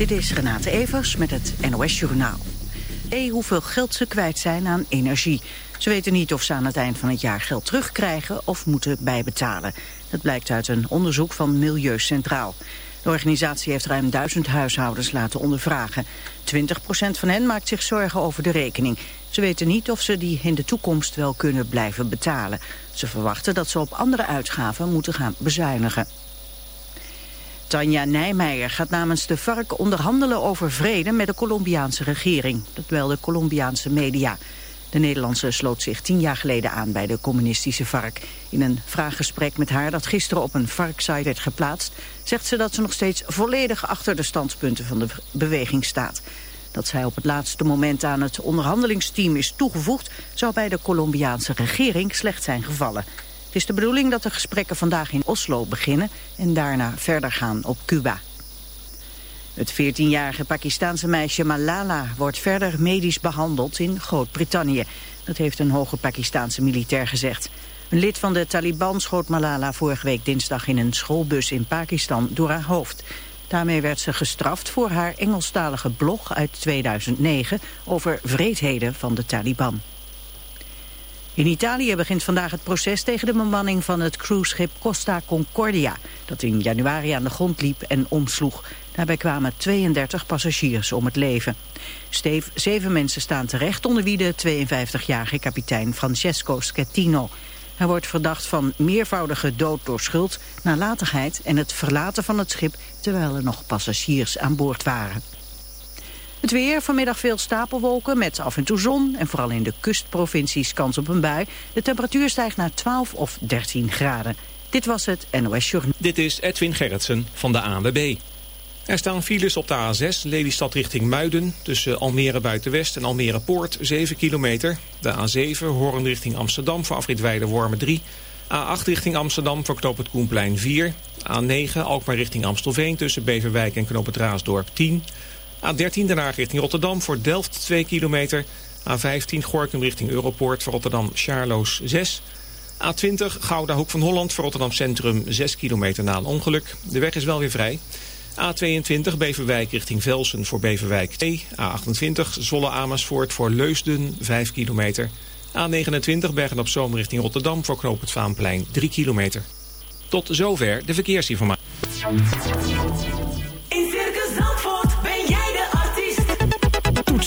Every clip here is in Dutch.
Dit is Renate Evers met het NOS Journaal. E hoeveel geld ze kwijt zijn aan energie. Ze weten niet of ze aan het eind van het jaar geld terugkrijgen of moeten bijbetalen. Dat blijkt uit een onderzoek van Milieu Centraal. De organisatie heeft ruim duizend huishoudens laten ondervragen. 20% van hen maakt zich zorgen over de rekening. Ze weten niet of ze die in de toekomst wel kunnen blijven betalen. Ze verwachten dat ze op andere uitgaven moeten gaan bezuinigen. Tanja Nijmeijer gaat namens de FARC onderhandelen over vrede met de Colombiaanse regering. Dat wel de Colombiaanse media. De Nederlandse sloot zich tien jaar geleden aan bij de communistische FARC. In een vraaggesprek met haar dat gisteren op een FARC-site werd geplaatst... zegt ze dat ze nog steeds volledig achter de standpunten van de beweging staat. Dat zij op het laatste moment aan het onderhandelingsteam is toegevoegd... zou bij de Colombiaanse regering slecht zijn gevallen. Het is de bedoeling dat de gesprekken vandaag in Oslo beginnen... en daarna verder gaan op Cuba. Het 14-jarige Pakistaanse meisje Malala wordt verder medisch behandeld in Groot-Brittannië. Dat heeft een hoge Pakistaanse militair gezegd. Een lid van de Taliban schoot Malala vorige week dinsdag in een schoolbus in Pakistan door haar hoofd. Daarmee werd ze gestraft voor haar Engelstalige blog uit 2009 over vreedheden van de Taliban. In Italië begint vandaag het proces tegen de bemanning van het cruiseschip Costa Concordia, dat in januari aan de grond liep en omsloeg. Daarbij kwamen 32 passagiers om het leven. Steef, zeven mensen staan terecht, onder wie de 52-jarige kapitein Francesco Schettino. Hij wordt verdacht van meervoudige dood door schuld, nalatigheid en het verlaten van het schip terwijl er nog passagiers aan boord waren. Het weer, vanmiddag veel stapelwolken met af en toe zon... en vooral in de kustprovincies kans op een bui. De temperatuur stijgt naar 12 of 13 graden. Dit was het NOS Journal. Dit is Edwin Gerritsen van de ANWB. Er staan files op de A6, Lelystad richting Muiden... tussen Almere Buitenwest en Almere Poort, 7 kilometer. De A7, Hoorn richting Amsterdam voor afrit Wormen 3... A8 richting Amsterdam voor knoop het Koenplein 4. A9 Alkmaar richting Amstelveen tussen Beverwijk en knoop Raasdorp 10. A13 Den Haag richting Rotterdam voor Delft 2 kilometer. A15 Gorkum richting Europoort voor Rotterdam Charloes 6. A20 Gouda Hoek van Holland voor Rotterdam Centrum 6 kilometer na een ongeluk. De weg is wel weer vrij. A22 Beverwijk richting Velsen voor Beverwijk 2. A28 Zolle Amersfoort voor Leusden 5 kilometer. A29 Bergen op Zoom richting Rotterdam voor Knoop het Vaanplein 3 kilometer. Tot zover de verkeersinformatie.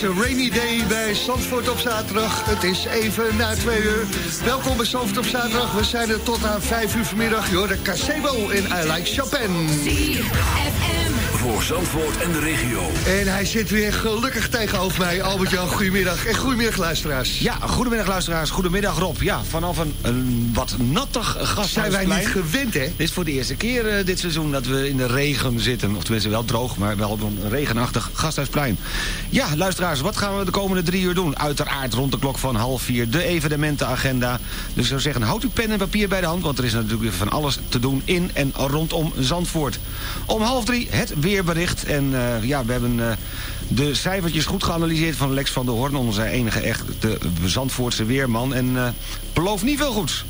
Deze rainy day bij Zandvoort op zaterdag. Het is even na twee uur. Welkom bij Zandvoort op zaterdag. We zijn er tot aan vijf uur vanmiddag. Hoort de Casebo in I Like Chopin. Voor Zandvoort en de regio. En hij zit weer gelukkig tegenover mij. Albert-Jan, goedemiddag. En goedemiddag luisteraars. Ja, goedemiddag luisteraars. Goedemiddag Rob. Ja, vanaf een, een wat nattig gasthuisplein. Zijn wij niet gewend, hè? Dit is voor de eerste keer eh, dit seizoen dat we in de regen zitten. Of tenminste wel droog, maar wel op een regenachtig gasthuisplein. Ja, luisteraars, wat gaan we de komende drie uur doen? Uiteraard rond de klok van half vier de evenementenagenda. Dus ik zou zeggen, houd uw pen en papier bij de hand... want er is natuurlijk weer van alles te doen in en rondom Zandvoort. Om half drie het weerbericht. En eh, ja, we hebben... eh, de cijfertjes goed geanalyseerd van Lex van der Hoorn... onze enige echte Zandvoortse weerman. En uh, belooft niet veel goeds.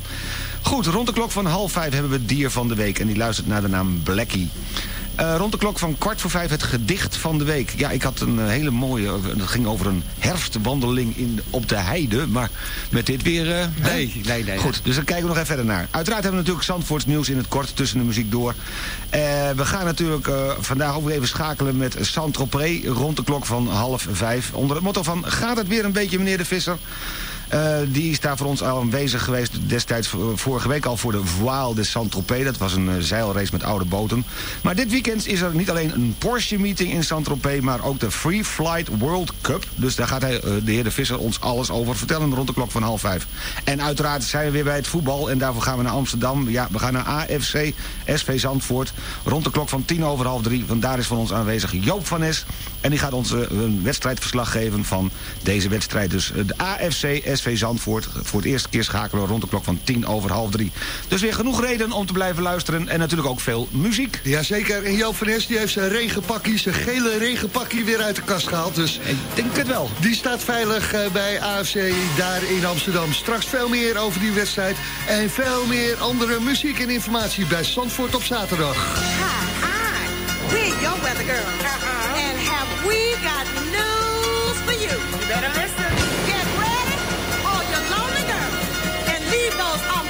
Goed, rond de klok van half vijf hebben we het dier van de week. En die luistert naar de naam Blackie. Uh, rond de klok van kwart voor vijf het gedicht van de week. Ja, ik had een uh, hele mooie... Het ging over een herfstwandeling in, op de heide. Maar met dit weer... Uh, nee, nee, nee. Goed, dus dan kijken we nog even verder naar. Uiteraard hebben we natuurlijk Zandvoorts nieuws in het kort tussen de muziek door. we gaan natuurlijk vandaag ook weer even schakelen met Saint-Tropez... rond de klok van half vijf. Onder het motto van... Gaat het weer een beetje, meneer de Visser? Uh, die is daar voor ons al aanwezig geweest destijds vorige week al voor de Voile de Saint-Tropez. Dat was een uh, zeilrace met oude boten. Maar dit weekend is er niet alleen een Porsche-meeting in Saint-Tropez... maar ook de Free Flight World Cup. Dus daar gaat hij, de heer De Visser ons alles over vertellen rond de klok van half vijf. En uiteraard zijn we weer bij het voetbal en daarvoor gaan we naar Amsterdam. Ja, we gaan naar AFC SV Zandvoort rond de klok van tien over half drie. Want daar is van ons aanwezig Joop van Nes. En die gaat ons een wedstrijdverslag geven van deze wedstrijd. Dus de AFC SV Zandvoort. Voor het eerste keer schakelen we rond de klok van tien over half drie. Dus weer genoeg reden om te blijven luisteren. En natuurlijk ook veel muziek. Jazeker. En Joop van die heeft zijn regenpakkie, zijn gele regenpakkie weer uit de kast gehaald. Dus ik denk het wel. Die staat veilig uh, bij AFC daar in Amsterdam. Straks veel meer over die wedstrijd. En veel meer andere muziek en informatie bij Zandvoort op zaterdag. Hi, hi. We're your weather girl. And have we got news for you? You better listen. Leave those umbrellas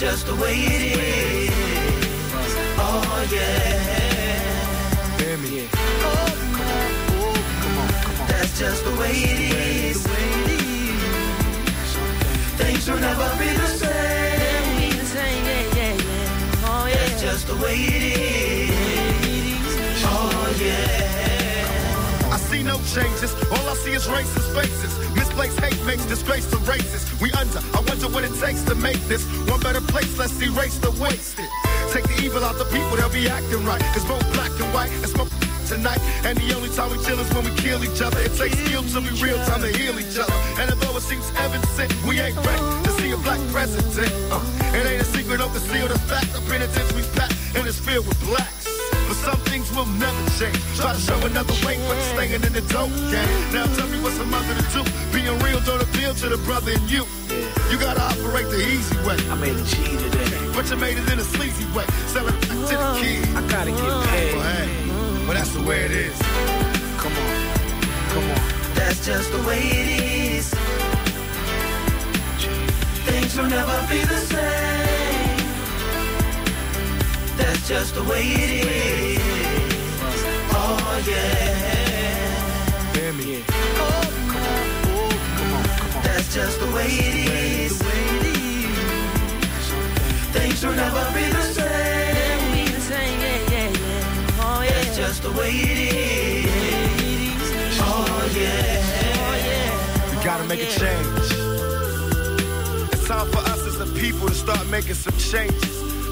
That's just the way it is. Oh yeah. Hear me. Oh, come on. Oh, come on, come on. That's just the way it is. Things will never be the same. That's just the way it is. Oh yeah. I see no changes. All I see is racist faces. Misplaced hate makes disgrace to races. We under. I wonder what it takes to make this one better place. Let's erase the wasted. Take the evil out the people, they'll be acting right. It's both black and white. It's smoke tonight. And the only time we chill is when we kill each other. It takes skill to be real time to heal each other. And although it seems heaven sent, we ain't ready to see a black president. Uh, it ain't a secret, don't conceal the fact. The penitentiary's packed and it's filled with blacks. Some things will never change. Try to show another way, but staying in the dope game. Now tell me what's a mother to do. Being real don't appeal to the brother in you. You gotta operate the easy way. I made a G today. But you made it in a sleazy way. Sell it back to the kid. I gotta get paid. Well, hey, well, that's the way it is. Come on, come on. That's just the way it is. Things will never be the same. That's just the way it is. Oh yeah. Hear me. Oh, come on. Oh, come on, come on. That's just the way it is. Things will never be the same. That's just the way it is. Oh yeah. We gotta make a change. It's time for us as a people to start making some changes.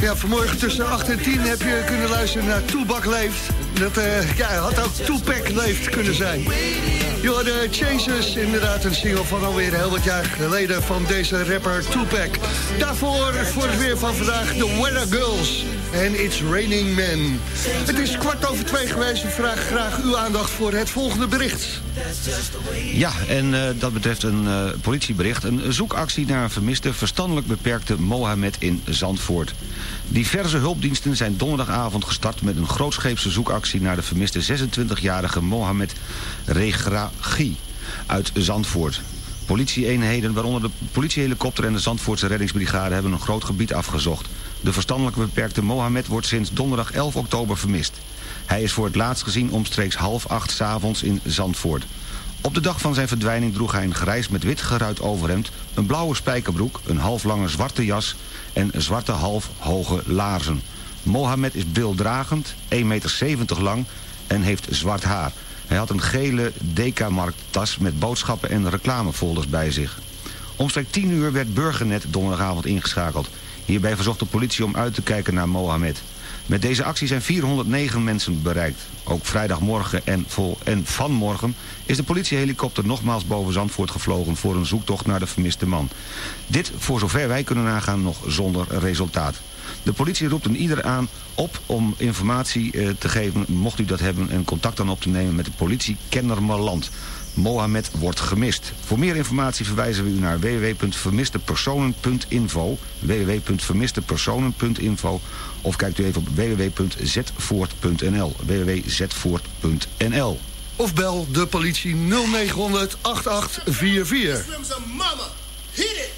Ja, vanmorgen tussen 8 en 10 heb je kunnen luisteren naar Toebak Leeft. Dat eh, ja, had ook Toepak Leeft kunnen zijn. Ja, de Chasers, inderdaad een single van alweer heel wat jaar geleden van deze rapper Tupac. Daarvoor, voor het weer van vandaag, de Weather Girls en It's Raining Men. Het is kwart over twee geweest. We vragen graag uw aandacht voor het volgende bericht. Ja, en eh, dat betreft een eh, politiebericht. Een zoekactie naar een vermiste verstandelijk beperkte Mohamed in Zandvoort. Diverse hulpdiensten zijn donderdagavond gestart met een grootscheepse zoekactie naar de vermiste 26-jarige Mohamed Regragi uit Zandvoort. Politieeenheden, waaronder de politiehelikopter en de Zandvoortse reddingsbrigade... hebben een groot gebied afgezocht. De verstandelijk beperkte Mohamed wordt sinds donderdag 11 oktober vermist. Hij is voor het laatst gezien omstreeks half acht 's avonds in Zandvoort. Op de dag van zijn verdwijning droeg hij een grijs met wit geruit overhemd... een blauwe spijkerbroek, een halflange zwarte jas... en zwarte half hoge laarzen. Mohamed is beelddragend, 1,70 meter lang en heeft zwart haar. Hij had een gele Dekamarkt-tas met boodschappen en reclamefolders bij zich. Omstreeks 10 uur werd Burgernet donderdagavond ingeschakeld. Hierbij verzocht de politie om uit te kijken naar Mohamed. Met deze actie zijn 409 mensen bereikt. Ook vrijdagmorgen en, vol, en vanmorgen is de politiehelikopter nogmaals boven Zandvoort gevlogen... voor een zoektocht naar de vermiste man. Dit, voor zover wij kunnen nagaan, nog zonder resultaat. De politie roept een ieder aan op om informatie eh, te geven, mocht u dat hebben... en contact dan op te nemen met de politie Kennermerland. Mohamed wordt gemist. Voor meer informatie verwijzen we u naar www.vermistepersonen.info www.vermistepersonen.info of kijkt u even op www.zetvoort.nl www.zetvoort.nl Of bel de politie 0900 8844. Hit it!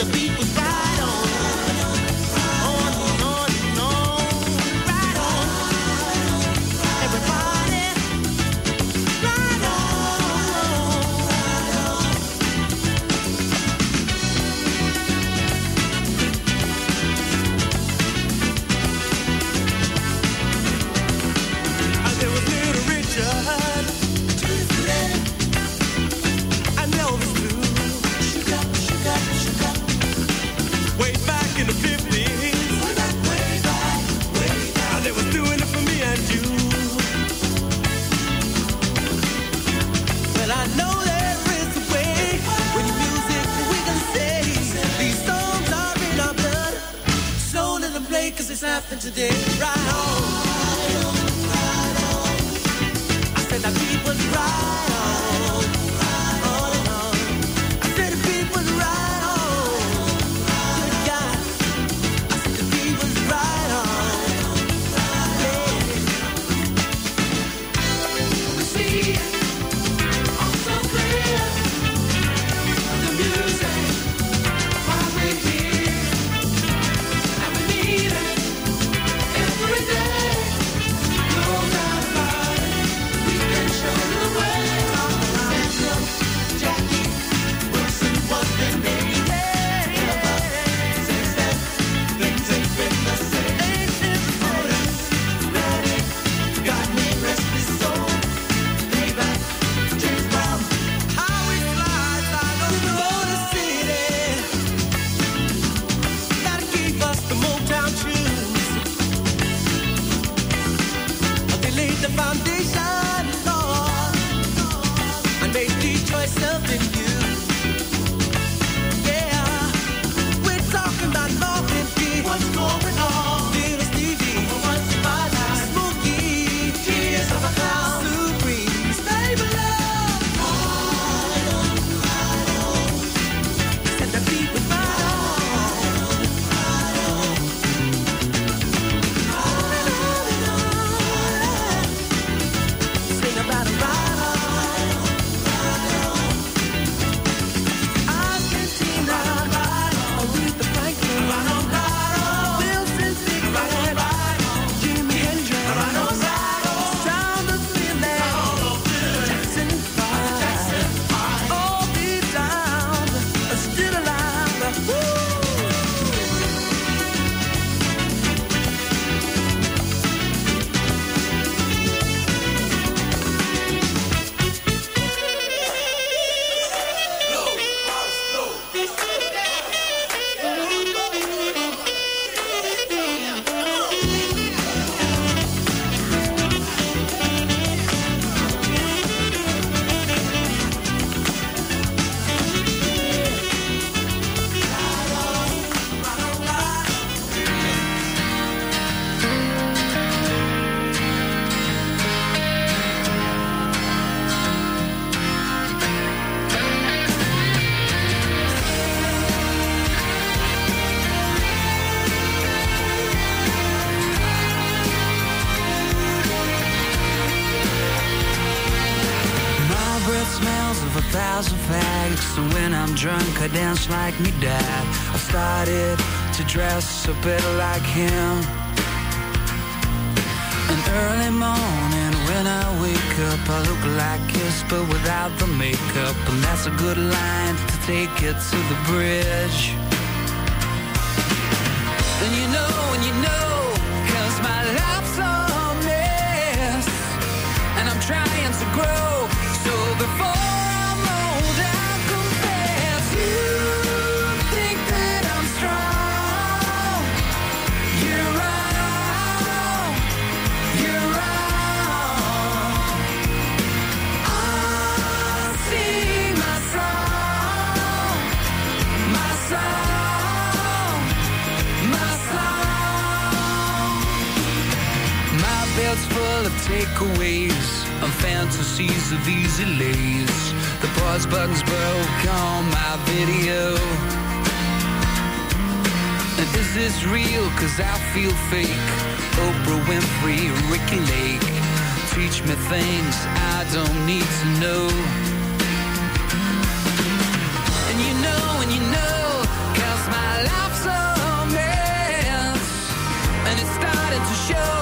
I said and when I'm drunk, I dance like me dad. I started to dress a bit like him. An early morning when I wake up, I look like kiss, but without the makeup. And that's a good line to take it to the bridge. And you know, and you know, cause my life's a mess. And I'm trying to grow, so before takeaways and fantasies of easy lays. The pause button's broke on my video. And is this real? Cause I feel fake. Oprah Winfrey, Ricky Lake. Teach me things I don't need to know. And you know, and you know, cause my life's a mess. And it's starting to show.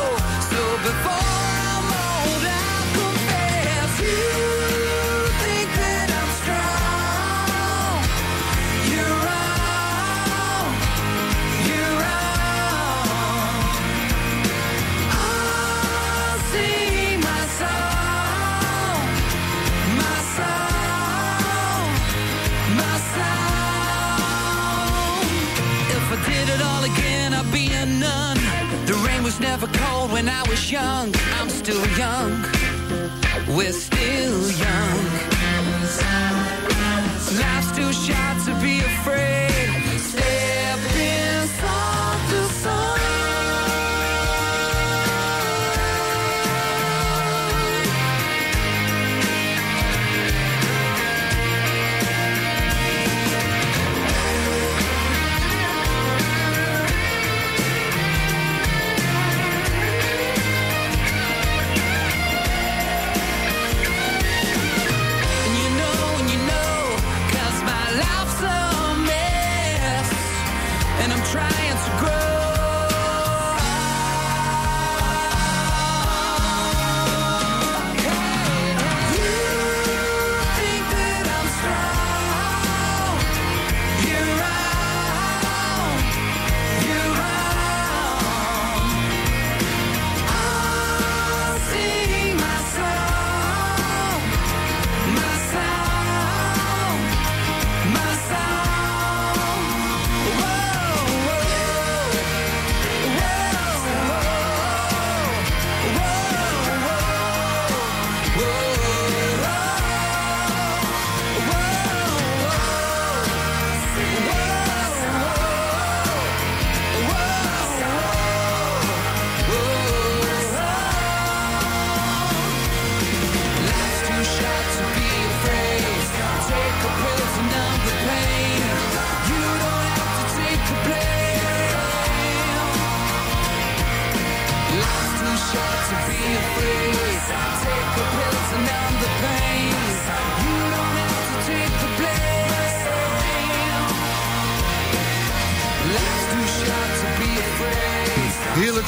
Was never cold when I was young. I'm still young. We're still young. Life's too short to be afraid.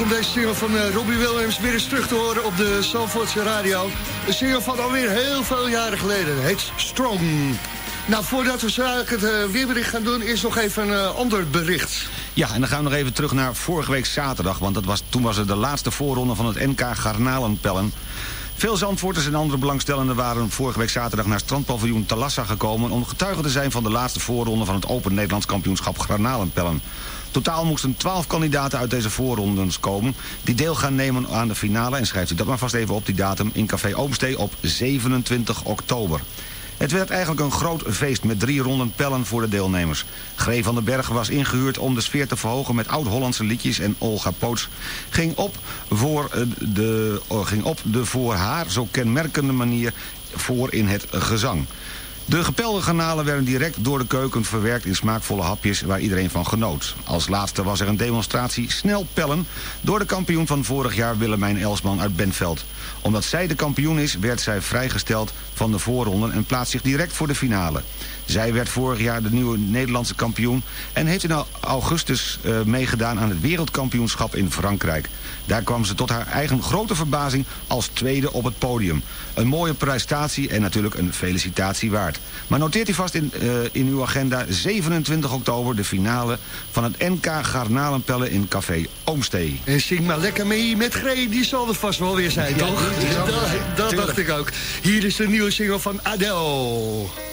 Om deze single van eh, Robbie Williams weer eens terug te horen op de Zandvoortse radio. Een single van alweer heel veel jaren geleden. Heet Strong. Nou, voordat we zo het eh, weerbericht gaan doen... is nog even een eh, ander bericht. Ja, en dan gaan we nog even terug naar vorige week zaterdag... want dat was, toen was het de laatste voorronde van het NK Garnalenpellen. Veel Zandvoorters en andere belangstellenden waren vorige week zaterdag... naar strandpaviljoen Talassa gekomen... om getuige te zijn van de laatste voorronde van het Open Nederlands Kampioenschap Garnalenpellen. Totaal moesten 12 kandidaten uit deze voorrondes komen... die deel gaan nemen aan de finale. En schrijft u dat maar vast even op die datum in Café Oomstee op 27 oktober. Het werd eigenlijk een groot feest met drie ronden pellen voor de deelnemers. Gree van den Berg was ingehuurd om de sfeer te verhogen met oud-Hollandse liedjes... en Olga Poots ging op, voor eh, de, oh, ging op de voor haar zo kenmerkende manier voor in het gezang. De gepelde garnalen werden direct door de keuken verwerkt in smaakvolle hapjes waar iedereen van genoot. Als laatste was er een demonstratie snel pellen door de kampioen van vorig jaar Willemijn Elsman uit Benveld. Omdat zij de kampioen is, werd zij vrijgesteld van de voorronden en plaatst zich direct voor de finale. Zij werd vorig jaar de nieuwe Nederlandse kampioen... en heeft in augustus uh, meegedaan aan het wereldkampioenschap in Frankrijk. Daar kwam ze tot haar eigen grote verbazing als tweede op het podium. Een mooie prestatie en natuurlijk een felicitatie waard. Maar noteert u vast in, uh, in uw agenda 27 oktober de finale... van het NK Garnalenpellen in Café Oomstee. En zing maar lekker mee met Gree, die zal er vast wel weer zijn, Ja, toch? dat dat dacht ik ook. Hier is de nieuwe single van Adele.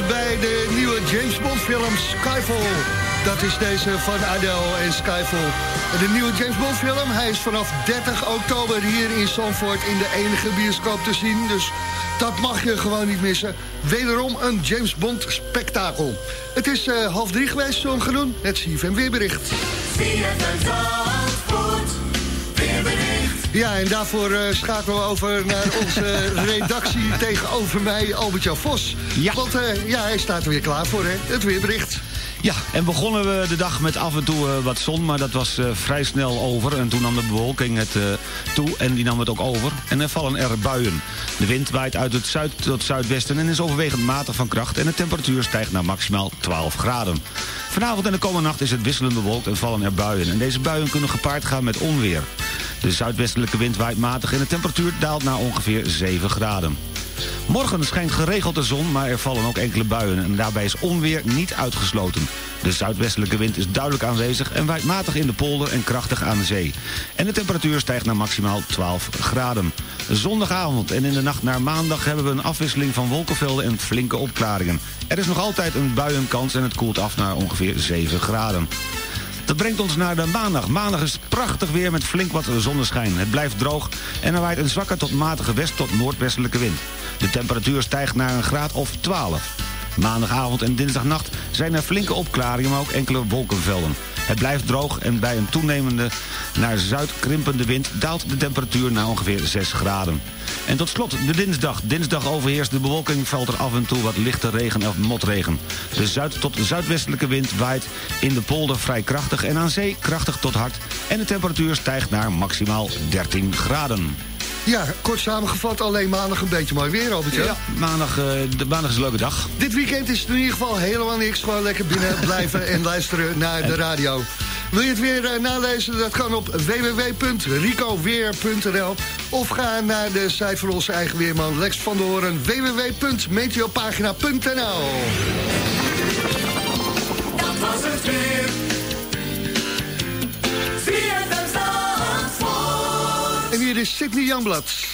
Bij de nieuwe James Bond film Skyfall. Dat is deze van Adele en Skyfall. De nieuwe James Bond film, hij is vanaf 30 oktober hier in Zandvoort in de enige bioscoop te zien. Dus dat mag je gewoon niet missen. Wederom een James Bond spektakel. Het is eh, half drie geweest, zo'n genoemd. Het CFM weerbericht. Ja, en daarvoor eh, schakelen we over naar onze redactie tegenover mij, Albert-Jan Vos. Ja. Want eh, ja, hij staat er weer klaar voor, hè? Het weerbericht. Ja, en begonnen we de dag met af en toe eh, wat zon, maar dat was vrij snel over. En toen nam de bewolking het toe en die nam het ook over. En er vallen er buien. De wind waait uit het zuid tot zuidwesten en is overwegend matig van kracht... en de temperatuur stijgt naar maximaal 12 graden. Vanavond en de komende nacht is het wisselend bewolkt en vallen er buien. En deze buien kunnen gepaard gaan met onweer. De zuidwestelijke wind waait matig en de temperatuur daalt naar ongeveer 7 graden. Morgen schijnt geregeld de zon, maar er vallen ook enkele buien... en daarbij is onweer niet uitgesloten. De zuidwestelijke wind is duidelijk aanwezig... en waait matig in de polder en krachtig aan de zee. En de temperatuur stijgt naar maximaal 12 graden. Zondagavond en in de nacht naar maandag... hebben we een afwisseling van wolkenvelden en flinke opklaringen. Er is nog altijd een buienkans en het koelt af naar ongeveer 7 graden. Dat brengt ons naar de maandag. Maandag is prachtig weer met flink wat zonneschijn. Het blijft droog en er waait een zwakke tot matige west- tot noordwestelijke wind. De temperatuur stijgt naar een graad of 12. Maandagavond en dinsdagnacht zijn er flinke opklaringen, maar ook enkele wolkenvelden. Het blijft droog en bij een toenemende naar zuid krimpende wind daalt de temperatuur naar ongeveer 6 graden. En tot slot de dinsdag. Dinsdag overheerst de bewolking, valt er af en toe wat lichte regen of motregen. De zuid- tot zuidwestelijke wind waait in de polder vrij krachtig en aan zee krachtig tot hard. En de temperatuur stijgt naar maximaal 13 graden. Ja, kort samengevat, alleen maandag een beetje mooi weer, Albert. Ja, maandag, eh, de, maandag is een leuke dag. Dit weekend is het in ieder geval helemaal niks. Gewoon lekker binnen blijven en luisteren naar de radio. Wil je het weer eh, nalezen? Dat kan op www.ricoweer.nl Of ga naar de site van onze eigen weerman Lex van der Hoorn. www.meteopagina.nl Dat was het weer. Is Sidney Janblad.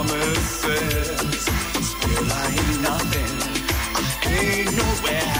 promises. Still I ain't nothing, I ain't nowhere.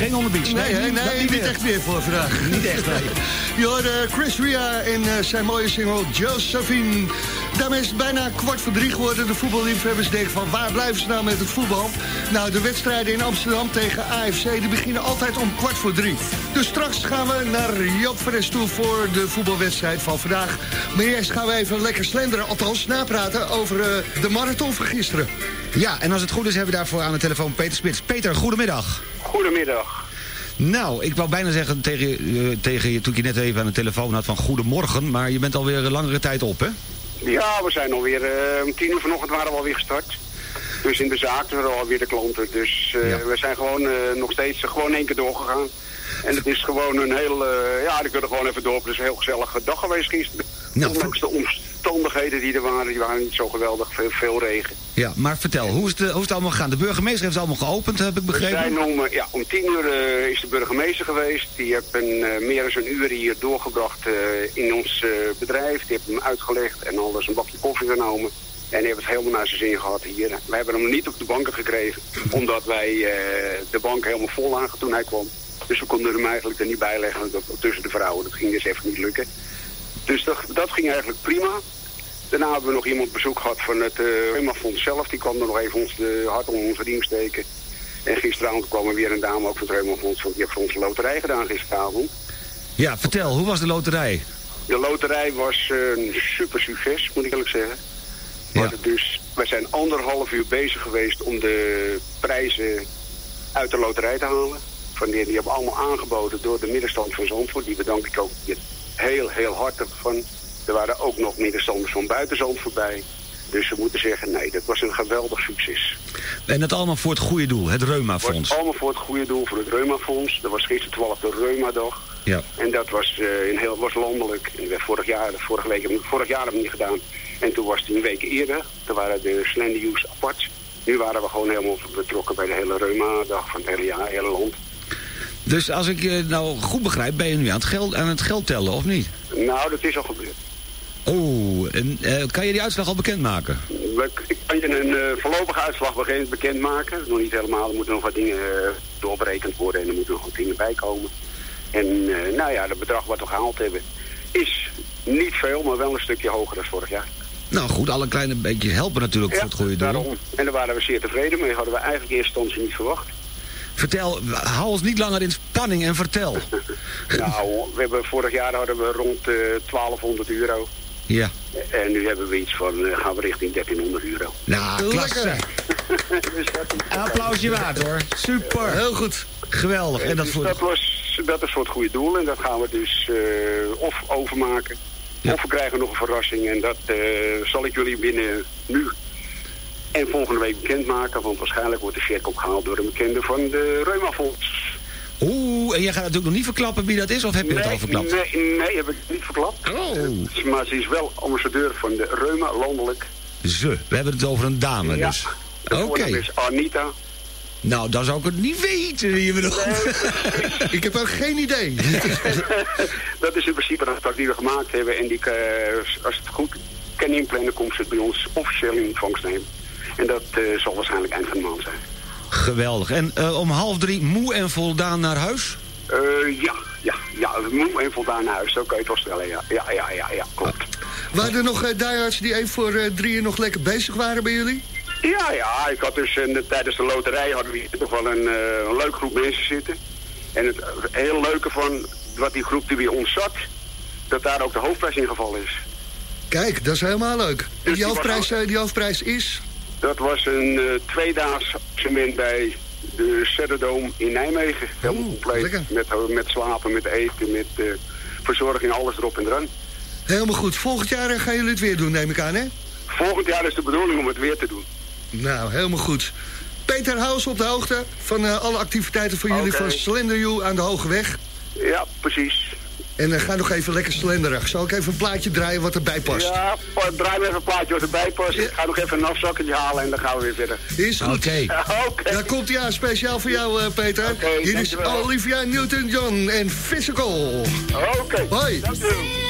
Geen on the beach. Nee, Nee, nee, niet- nee, dat niet niet meer. echt meer voor vandaag. Niet echt, nee. Je hoorde Chris Ria in eh, zijn mooie single Josephine. Daarmee is het bijna kwart voor drie geworden. De voetballiefhebbers denken van waar blijven ze nou met het voetbal? Nou, de wedstrijden in Amsterdam tegen AFC die beginnen altijd om kwart voor drie. Dus straks gaan we naar Joop Fres toe voor de voetbalwedstrijd van vandaag. Maar eerst gaan we even lekker slenderen, althans napraten over eh, de marathon van gisteren. Ja, en als het goed is hebben we daarvoor aan de telefoon Peter Spits. Peter, goedemiddag. Goedemiddag. Nou, ik wou bijna zeggen tegen, je- eh, tegen je, toen ik je net even aan de telefoon had van goedemorgen, maar je bent alweer een langere tijd op, hè? Ja, we zijn alweer eh, om tien uur vanochtend waren we alweer gestart. Dus in de zaak waren alweer de klanten. Dus eh, we zijn gewoon nog steeds gewoon één keer doorgegaan. En het is gewoon een heel, ja, ik wil er gewoon even door. Het is een heel gezellige dag geweest gisteren. Nou, Ondanks de omst omstandigheden die er waren, die waren niet zo geweldig. Veel, veel regen. Ja, maar vertel, hoe is, het, eh, hoe is het allemaal gegaan? De burgemeester heeft het allemaal geopend, heb ik We begrepen. zijn om, eh, ja, om tien uur eh, is de burgemeester geweest. Die heeft een, eh, meer dan een uur hier doorgebracht in ons bedrijf. Die heeft hem uitgelegd en alles een bakje koffie genomen. En die heeft het helemaal naar zijn zin gehad hier. We hebben hem niet op de banken gekregen, omdat wij de bank helemaal vol lagen toen hij kwam. Dus we konden hem eigenlijk er niet bij leggen tussen de vrouwen. Dat ging dus even niet lukken. Dus dat, dat ging eigenlijk prima. Daarna hebben we nog iemand bezoek gehad van het Reumafonds zelf. Die kwam er nog even ons de hart om onze riem steken. En gisteravond kwam er weer een dame ook van het Reumafonds. Want die heeft voor ons de loterij gedaan gisteravond. Ja, vertel, hoe was de loterij? De loterij was eh, een super succes, moet ik eerlijk zeggen. Ja. Dus we zijn anderhalf uur bezig geweest om de prijzen uit de loterij te halen. Van die, die hebben allemaal aangeboden door de middenstand van Zandvoort. Die bedank ik ook heel, heel hartelijk van. Er waren ook nog middenstanders van buiten Zandvoort bij. Dus we moeten zeggen, nee, dat was een geweldig succes. En dat allemaal voor het goede doel, het Reuma-fonds. allemaal voor het goede doel, voor het Reumafonds. Dat was gisteren 12e Reumadag. Ja. En dat was, eh, in heel, was landelijk. En vorig jaar, vorige week, hebben we- vorig jaar hebben we niet gedaan. En toen was het een week eerder. Toen waren de Slender apart. Nu waren we gewoon helemaal betrokken bij de hele Reuma-dag van het hele jaar, hele land. Dus als ik je nou goed begrijp, ben je nu aan het geld, aan het geld tellen, of niet? Nou, dat is al gebeurd. Oh, en eh, kan je die uitslag al bekendmaken? Ik kan je een eh, voorlopige uitslag bekendmaken. Nog niet helemaal, er moeten nog wat dingen eh, doorberekend worden en er moeten nog wat dingen bij komen. En eh, nou ja, het bedrag wat we gehaald hebben is niet veel, maar wel een stukje hoger dan vorig jaar. Nou goed, alle kleine beetjes helpen natuurlijk voor het goede doel. Daarom. En daar waren we zeer tevreden mee. Hadden we eigenlijk in eerste instantie niet verwacht. Vertel, hou ons niet langer in spanning en vertel. nou, we hebben, vorig jaar hadden we rond eh 1200 euro. Ja. En nu hebben we iets van, eh, gaan we richting 1300 euro. Nou, klasse. dus Een applausje waard hoor. Super. Heel goed. Geweldig. En dat dus voor... dat, was, dat is voor het goede doel. En dat gaan we dus eh, of overmaken. Of we krijgen nog een verrassing. En dat eh, zal ik jullie binnen nu en volgende week bekendmaken. Want waarschijnlijk wordt de check opgehaald door een bekende van de Reumafonds. Oeh, en jij gaat natuurlijk nog niet verklappen wie dat is, of heb je nee, het al verklapt? Nee, nee, heb ik niet verklapt. Oh. Maar ze is wel ambassadeur van de Reuma landelijk. Ze, we hebben het over een dame Ja. dus. Oké. voornaam is Anita. Nou, dan zou ik het niet weten je bedoelt. ik heb ook geen idee. dat is in principe de afspraak die we gemaakt hebben. En die, eh, als het goed kan inplannen, komt ze bij ons officieel in ontvangst nemen. En dat eh, zal waarschijnlijk eind van de maand zijn. Geweldig. En eh, om half drie moe en voldaan naar huis? Eh, ja, ja, ja, moe en voldaan naar huis. Zo kan je het wel stellen, ja. Ja, ja, ja, ja klopt. Waren er nog uh, diehards die even voor uh, drieën nog lekker bezig waren bij jullie? Ja, ja, ik had dus in de, tijdens de loterij hadden we hier toch wel een, uh, een leuke groep mensen zitten. En het heel leuke van wat die groep die bij ons zat, dat daar ook de hoofdprijs in gevallen is. Kijk, dat is helemaal leuk. Dus die hoofdprijs, uh, die hoofdprijs is? Dat was een uh, tweedaags cement bij de Cedderdome in Nijmegen. Helemaal compleet. Met, met slapen, met eten, met uh, verzorging, alles erop en eraan. Helemaal goed. Volgend jaar gaan jullie het weer doen, neem ik aan, hè? Volgend jaar is de bedoeling om het weer te doen. Nou, helemaal goed. Peter Haus op de hoogte van uh, alle activiteiten van jullie okay. van Slender You aan de Hoge Weg. Ja, precies. En uh, ga nog even lekker slenderig. Zal ik even een plaatje draaien wat erbij past? Ja, draai me even een plaatje wat erbij past. Ja. Ik ga nog even een afzakketje halen en dan gaan we weer verder. Is goed. Oké. Okay. okay. Daar komt hij aan, speciaal voor jou, uh, Peter. Okay, Hier is Olivia Newton-John en Physical. Oké. Okay. Hoi. Dank u.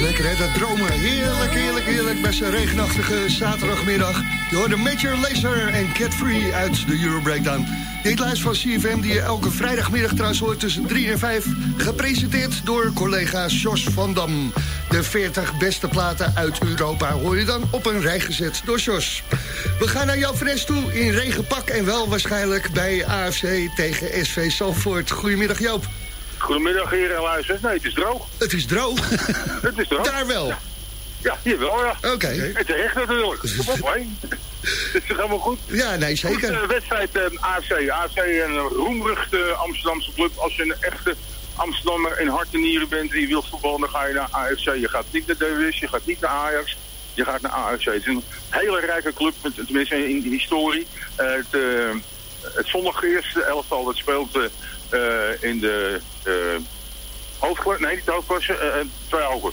Lekker hè, dat dromen. Heerlijk, heerlijk, heerlijk. Beste regenachtige zaterdagmiddag. Je hoort de Major Laser en Cat Free uit de Euro Breakdown. Dit lijst van CFM die je elke vrijdagmiddag trouwens hoort tussen 3 en 5. Gepresenteerd door collega Jos van Dam. De 40 beste platen uit Europa hoor je dan op een rij gezet door Jos. We gaan naar Joop Fres toe in regenpak en wel waarschijnlijk bij AFC tegen SV Salford. Goedemiddag Joop. Goedemiddag heren en luisteraars. Nee, het is droog. Het is droog? Het is droog. Daar wel? Ja, hier wel, ja. Oké. En terecht natuurlijk. Kom op. Het is toch helemaal goed? Ja, nee, zeker. Goed, eh, wedstrijd eh, AFC. AFC een roemruchte Amsterdamse club. Als een echte Amsterdammer in hart en nieren bent en je wilt voetballen, dan ga je naar AFC. Je gaat niet naar DWS, je gaat niet naar Ajax. Je gaat naar AFC. Het is een hele rijke club, tenminste in de historie. Eh, het, eh, het zondag eerste elftal dat speelt eh, in de hoofdklasse, nee niet de hoofdklasse, twee hoger.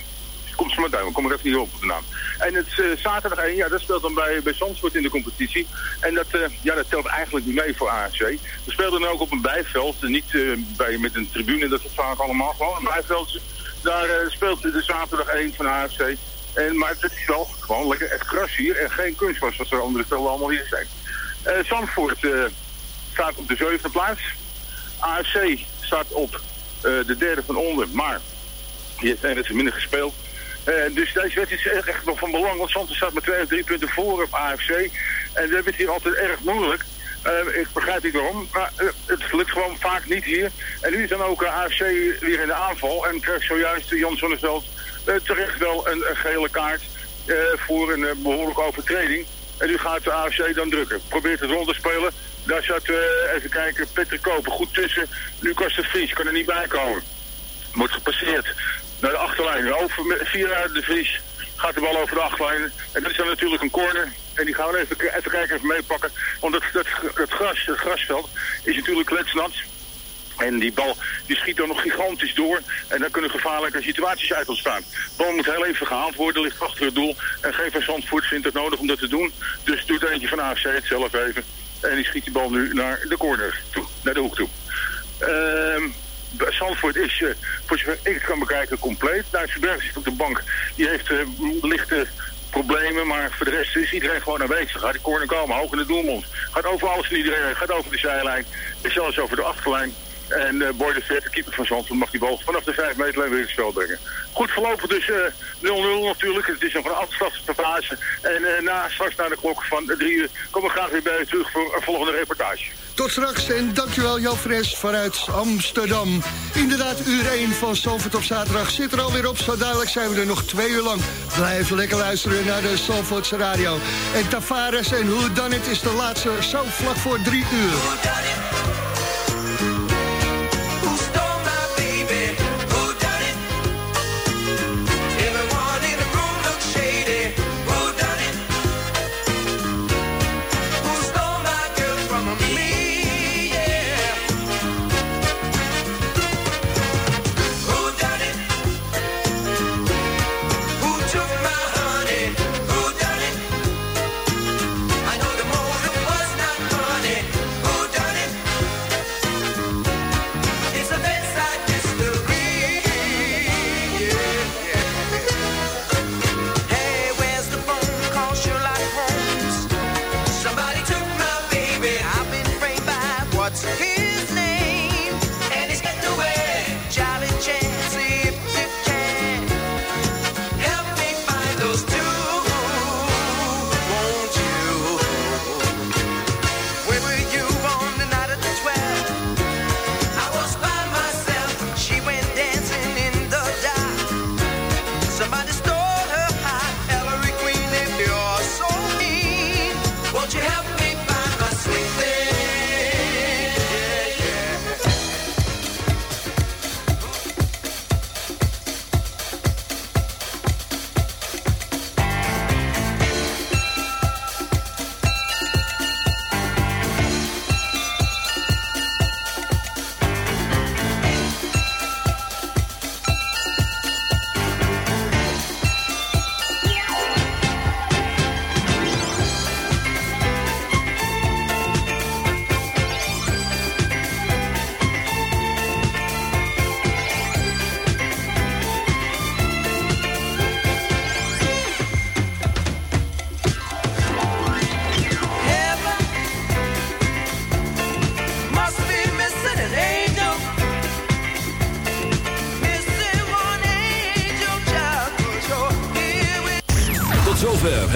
Komt ze maar duim, kom er even niet op de naam. En het eh, zaterdag 1, ja, dat speelt dan bij, bij Zandvoort in de competitie. En dat, eh, ja, dat telt eigenlijk niet mee voor AFC. We speelden dan ook op een bijveld, eh, niet eh, bij, met een tribune, dat is vaak allemaal gewoon een bijveld. Daar eh, speelt de zaterdag 1 van AFC. En, maar het is wel gewoon lekker echt gras hier en geen kunstwas, zoals de andere velden allemaal hier zijn. Eh Zandvoort eh, staat op de zevende plaats. AFC staat op eh, de derde van onder, maar die heeft ergens minder gespeeld. Eh, dus deze wedstrijd is echt, nog van belang, want Zandvoort staat met twee of drie punten voor op AFC. En hebben het hier altijd erg moeilijk. Eh, ik begrijp niet waarom, maar eh, het lukt gewoon vaak niet hier. En nu is dan ook AFC weer in de aanval en krijgt zojuist Jan Zonneveld terecht wel een, gele kaart voor een eh, behoorlijke overtreding. En nu gaat de AFC dan drukken. Probeert het rond te spelen. Daar zat, even kijken, Patrick Koper goed tussen. Lucas de Vries kan er niet bij komen. Wordt gepasseerd naar de achterlijn. Over, via de Vries gaat de bal over de achterlijn. En dat is dan natuurlijk een corner. En die gaan we even, even kijken, even meepakken. Want dat, dat, dat gras, het grasveld is natuurlijk kletsnat. En die bal die schiet dan nog gigantisch door. En dan kunnen gevaarlijke situaties uit ontstaan. De bal moet heel even gehaald worden, ligt achter het doel. En geen van Zandvoort vindt het nodig om dat te doen. Dus doet eentje van AFC het zelf even. En die schiet die bal nu naar de corner toe, naar de hoek toe. Ehm Zandvoort is, eh, voor zover ik het kan bekijken, compleet. Duitse zit op de bank. Die heeft eh, lichte problemen, maar voor de rest is iedereen gewoon aanwezig. Gaat die corner komen, hoog in de doelmond. Gaat over alles en iedereen, gaat over de zijlijn. En zelfs over de achterlijn. En eh Boy de keeper van Zandvoort, mag die bal vanaf de 5 meter weer in het spel brengen. Goed verlopen dus eh, 0-0 natuurlijk. Het is nog een afstafste fase. En eh, na, straks naar de klok van 3 uur komen we graag weer bij u terug voor een volgende reportage. Tot straks en dankjewel Jan Fres vanuit Amsterdam. Inderdaad, uur 1 van Salford op zaterdag zit er alweer op. Zo dadelijk zijn we er nog twee uur lang. Blijf lekker luisteren naar de Salfordse radio. En Tavares en Hoe Dan Het is de laatste, zo vlak voor drie uur. Who stole